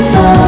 beautiful.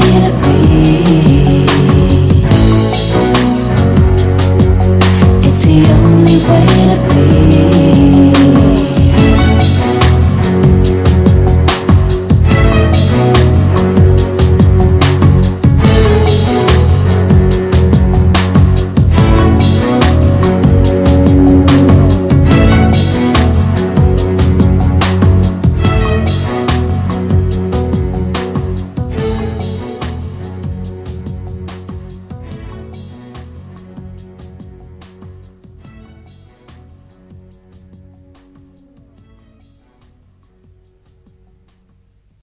Yeah.